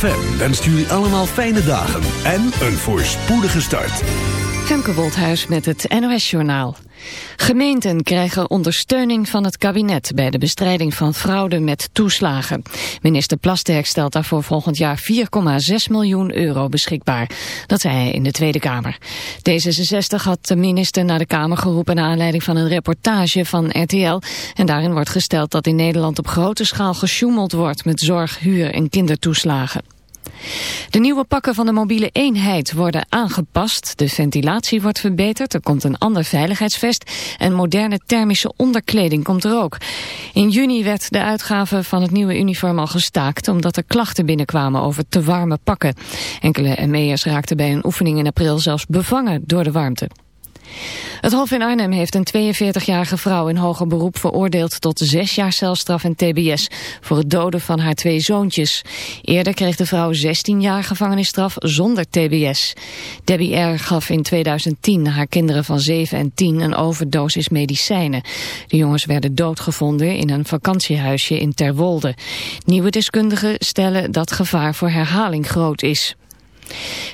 ZFM wenst jullie allemaal fijne dagen en een voorspoedige start. Femke Wolthuis met het NOS Journaal. Gemeenten krijgen ondersteuning van het kabinet bij de bestrijding van fraude met toeslagen. Minister Plasterk stelt daarvoor volgend jaar 4,6 miljoen euro beschikbaar. Dat zei hij in de Tweede Kamer. D66 had de minister naar de Kamer geroepen naar aanleiding van een reportage van RTL. En daarin wordt gesteld dat in Nederland op grote schaal gesjoemeld wordt met zorg, huur en kindertoeslagen. De nieuwe pakken van de mobiele eenheid worden aangepast. De ventilatie wordt verbeterd, er komt een ander veiligheidsvest... en moderne thermische onderkleding komt er ook. In juni werd de uitgave van het nieuwe uniform al gestaakt... omdat er klachten binnenkwamen over te warme pakken. Enkele ME'ers raakten bij een oefening in april zelfs bevangen door de warmte. Het Hof in Arnhem heeft een 42-jarige vrouw in hoger beroep veroordeeld tot zes jaar celstraf en tbs voor het doden van haar twee zoontjes. Eerder kreeg de vrouw 16 jaar gevangenisstraf zonder tbs. Debbie R. gaf in 2010 haar kinderen van 7 en 10 een overdosis medicijnen. De jongens werden doodgevonden in een vakantiehuisje in Terwolde. Nieuwe deskundigen stellen dat gevaar voor herhaling groot is.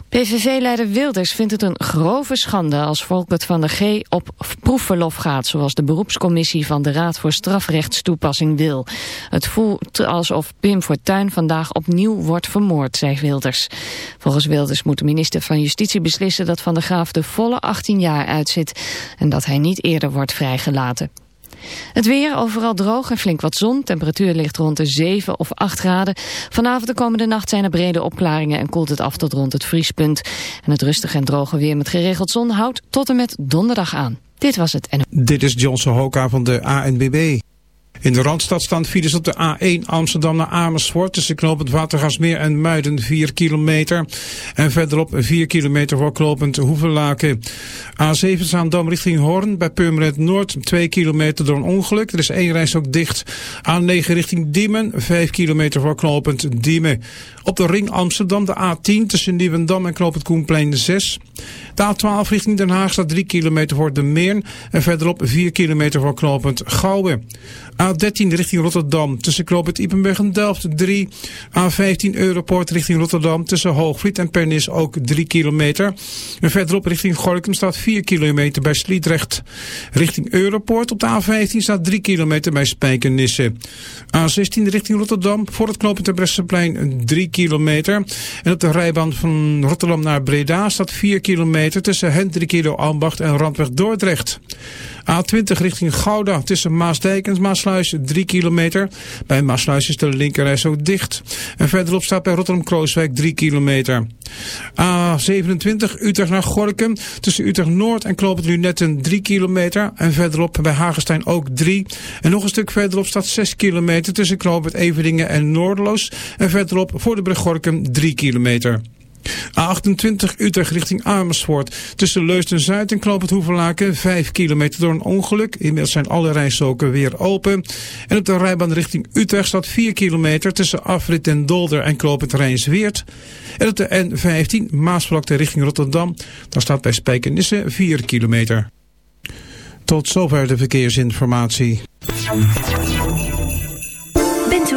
PVV-leider Wilders vindt het een grove schande als Volkert van der G op proefverlof gaat, zoals de beroepscommissie van de Raad voor Strafrechtstoepassing wil. Het voelt alsof Pim Fortuyn vandaag opnieuw wordt vermoord, zei Wilders. Volgens Wilders moet de minister van Justitie beslissen dat Van der Graaf de volle 18 jaar uitzit en dat hij niet eerder wordt vrijgelaten. Het weer, overal droog en flink wat zon. Temperatuur ligt rond de 7 of 8 graden. Vanavond de komende nacht zijn er brede opklaringen en koelt het af tot rond het vriespunt. En het rustige en droge weer met geregeld zon houdt tot en met donderdag aan. Dit was het. En... Dit is Johnson Hoka van de ANBB. In de Randstad staan files op de A1 Amsterdam naar Amersfoort tussen knooppunt Watergasmeer en Muiden 4 kilometer. En verderop 4 kilometer voor knooppunt Hoevelaken. A7 Zaandam richting Hoorn bij Purmerend Noord 2 kilometer door een ongeluk. Er is één reis ook dicht. A9 richting Diemen 5 kilometer voor knooppunt Diemen. Op de ring Amsterdam de A10 tussen Nieuwendam en knooppunt Koenplein 6. De A12 richting Den Haag staat 3 kilometer voor de Meern en verderop 4 kilometer voor knooppunt Gouwen. A13 richting Rotterdam tussen knooppunt Ipenburg en Delft 3. A15 Europoort richting Rotterdam tussen Hoogvliet en Pernis ook 3 kilometer. En verderop richting Gorkum staat 4 kilometer bij Sliedrecht. Richting Europoort op de A15 staat 3 kilometer bij Spijkenisse. A16 richting Rotterdam voor het knooppunt Bresseplein 3 kilometer. En op de rijbaan van Rotterdam naar Breda staat 4 kilometer tussen Hendrikilo Ambacht en Randweg Dordrecht. A20 richting Gouda tussen Maasdijk en Maasluis 3 kilometer. Bij Maasluis is de linkerreis ook dicht. En verderop staat bij Rotterdam-Krooswijk 3 kilometer. A27 Utrecht naar Gorkum tussen Utrecht Noord en Kloopend Lunetten 3 kilometer. En verderop bij Hagenstein ook 3. En nog een stuk verderop staat 6 kilometer tussen Kloopend Everdingen en Noordeloos. En verderop voor de brug Gorkum 3 kilometer. A28 Utrecht richting Amersfoort. Tussen Leusden-Zuid en Knoop het Hoevelaken 5 kilometer door een ongeluk. Inmiddels zijn alle rijstroken weer open. En op de rijbaan richting Utrecht staat 4 kilometer tussen Afrit en Dolder en Knoop het Rijnsweert. En op de N15 Maasvlakte richting Rotterdam. Daar staat bij Spijkenisse 4 kilometer. Tot zover de verkeersinformatie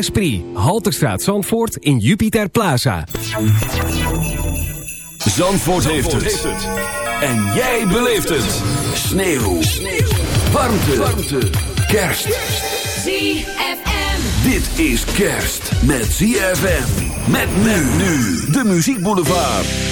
Esprit. Halterstraat Zandvoort in Jupiter Plaza. Zandvoort, heeft, het. En jij beleeft het. Sneeuw. Warmte. Warmte. Kerst. ZFM. Dit is kerst met ZFM. Met men nu. De Muziek Boulevard.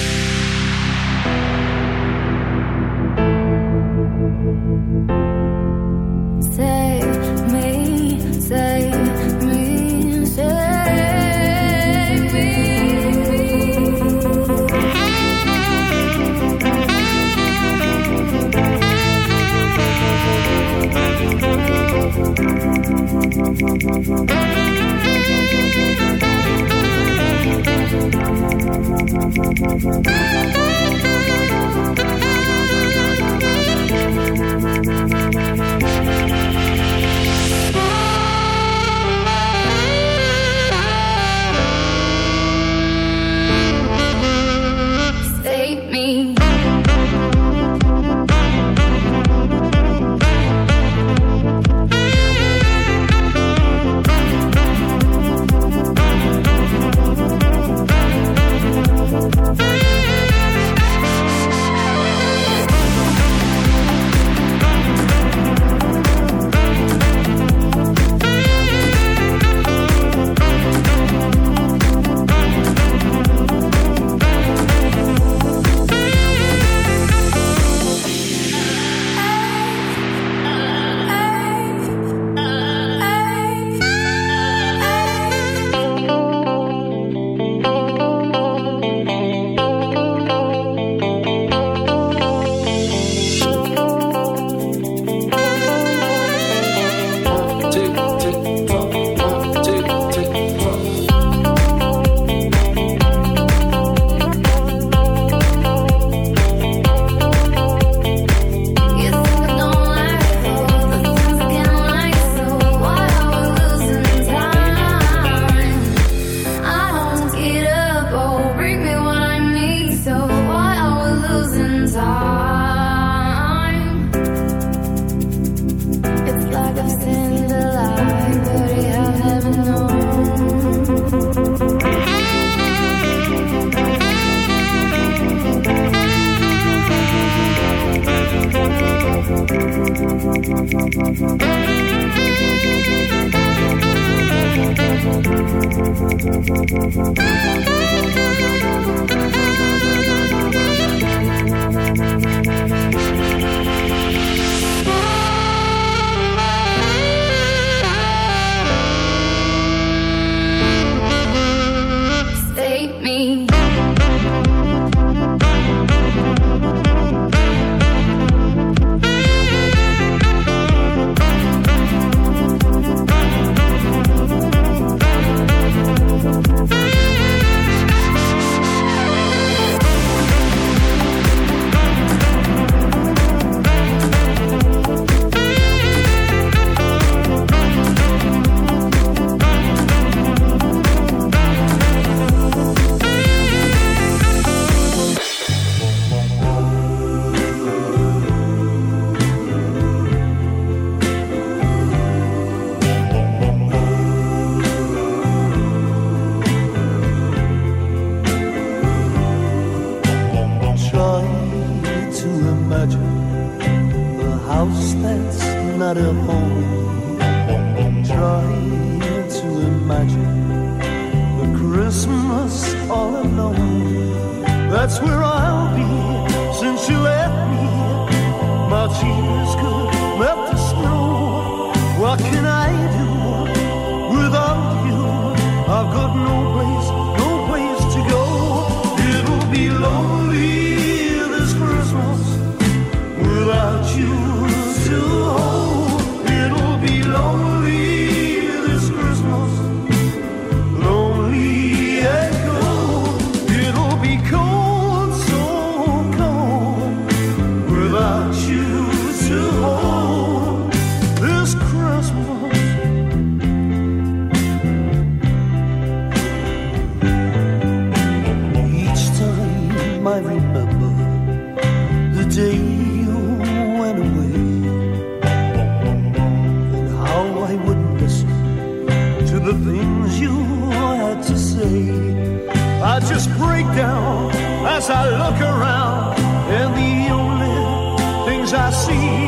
see.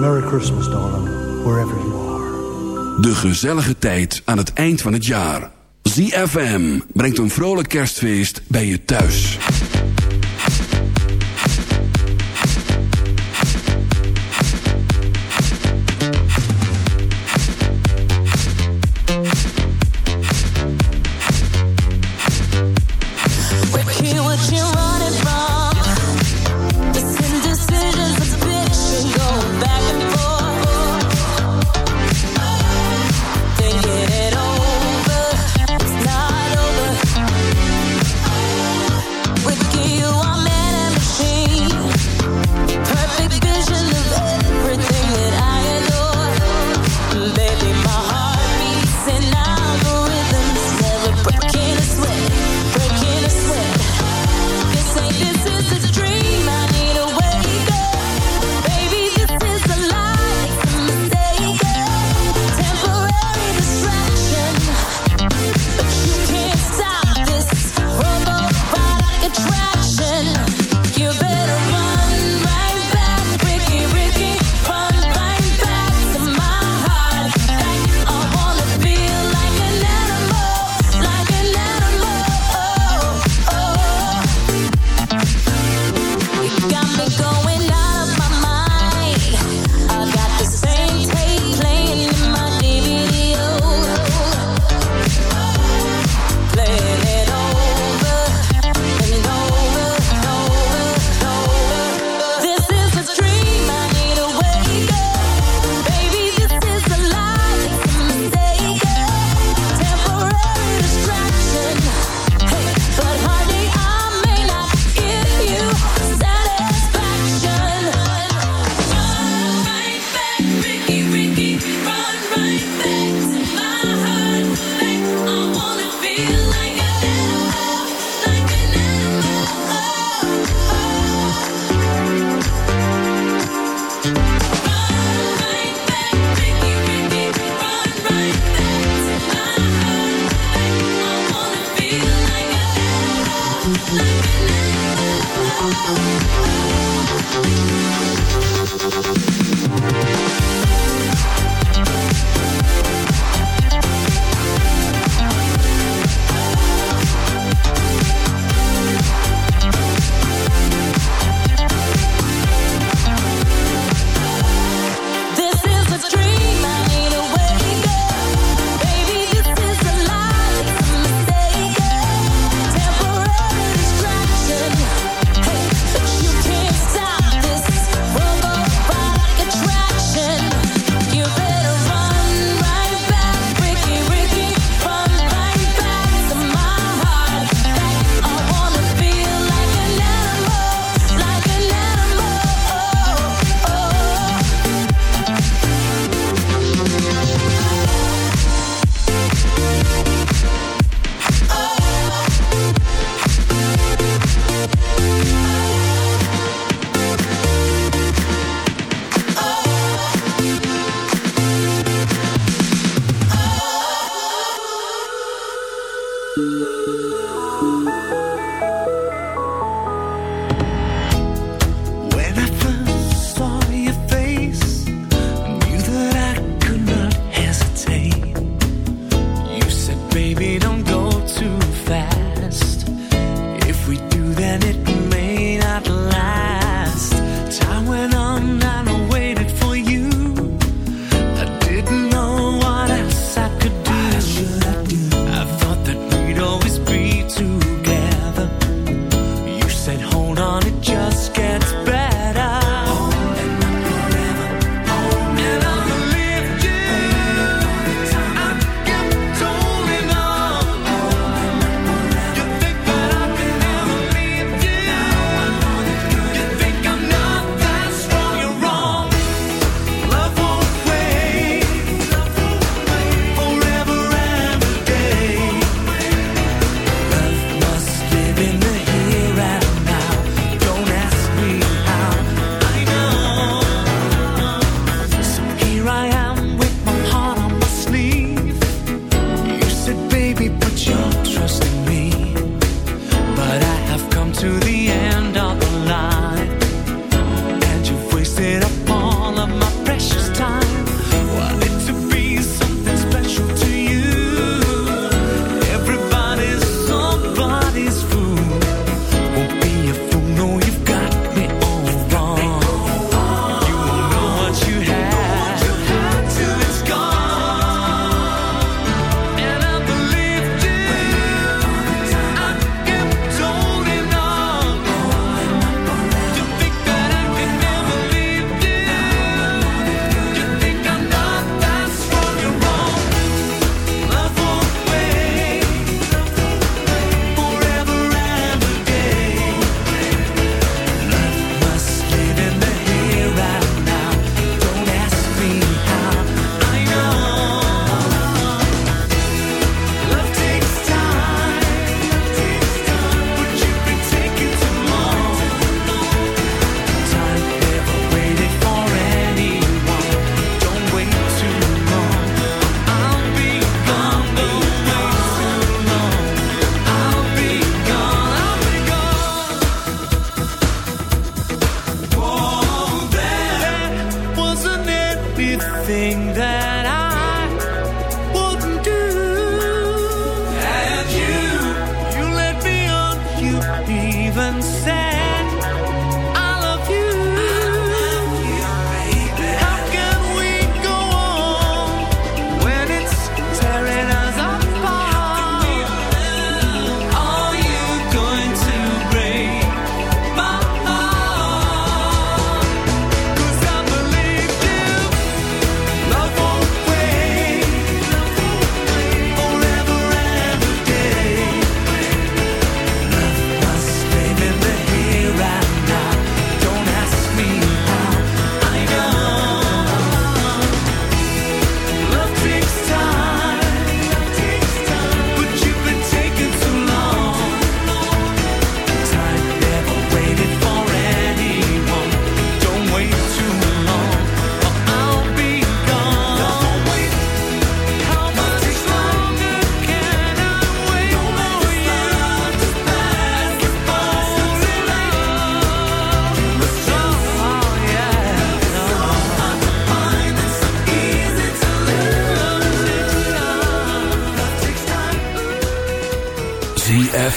Merry Christmas, darling, wherever you are. De gezellige tijd aan het eind van het jaar. ZFM brengt een vrolijk kerstfeest bij je thuis.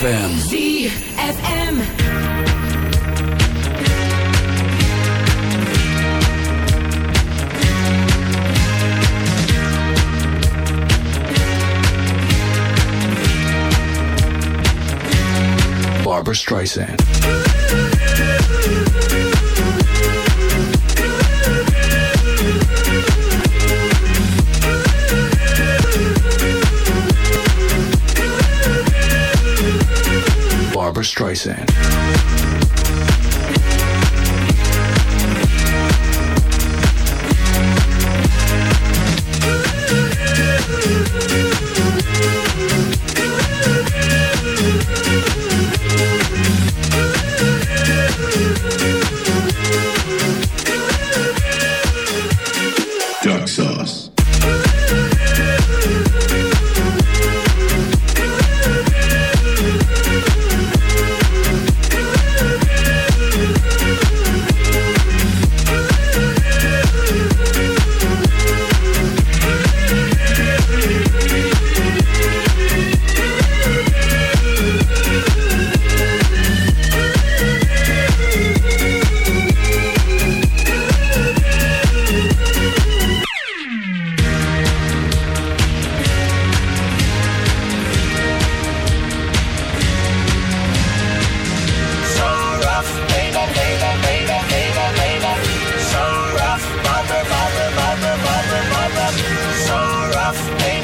ZFM. ZFM. Barbara Streisand. Streisand.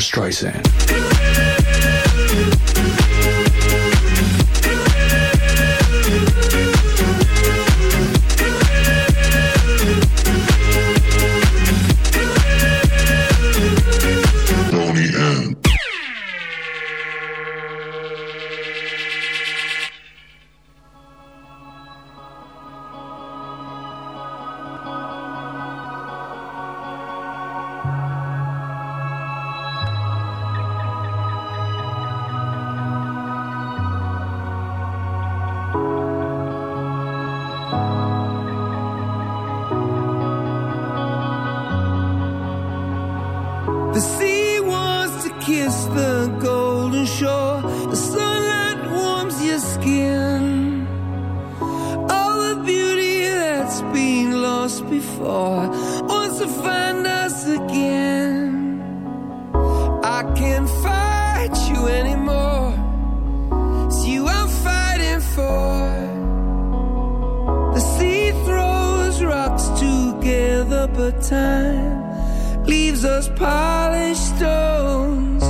Streisand. But time leaves us polished stones.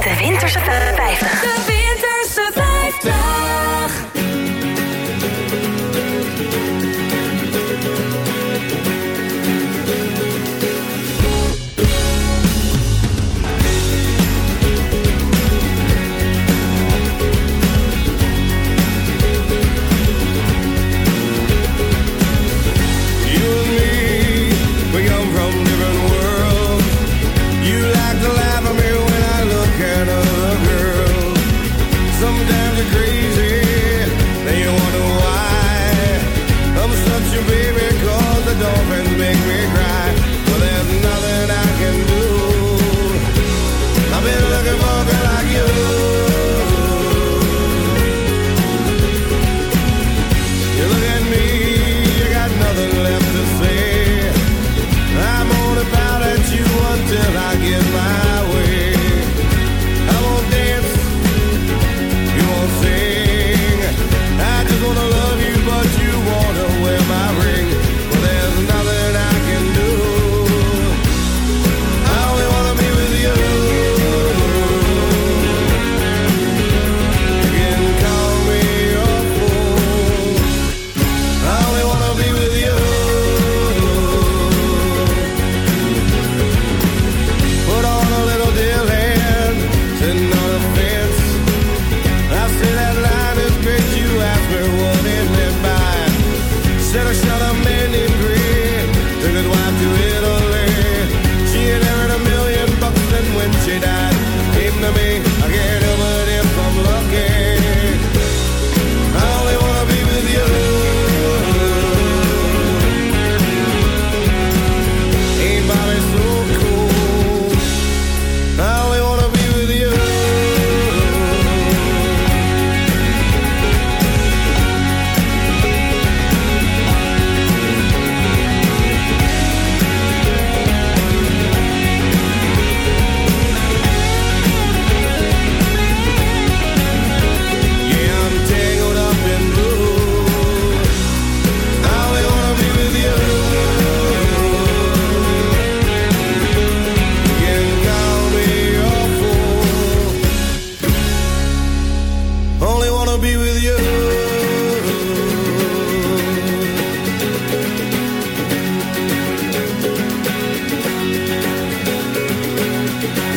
De Winterse 50. De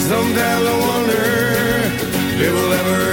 Some Sometimes I wonder if we'll ever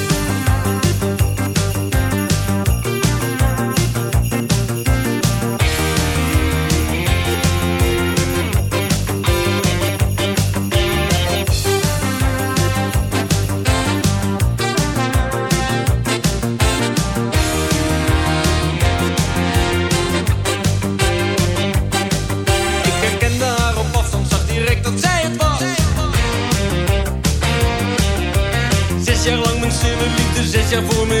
je voor me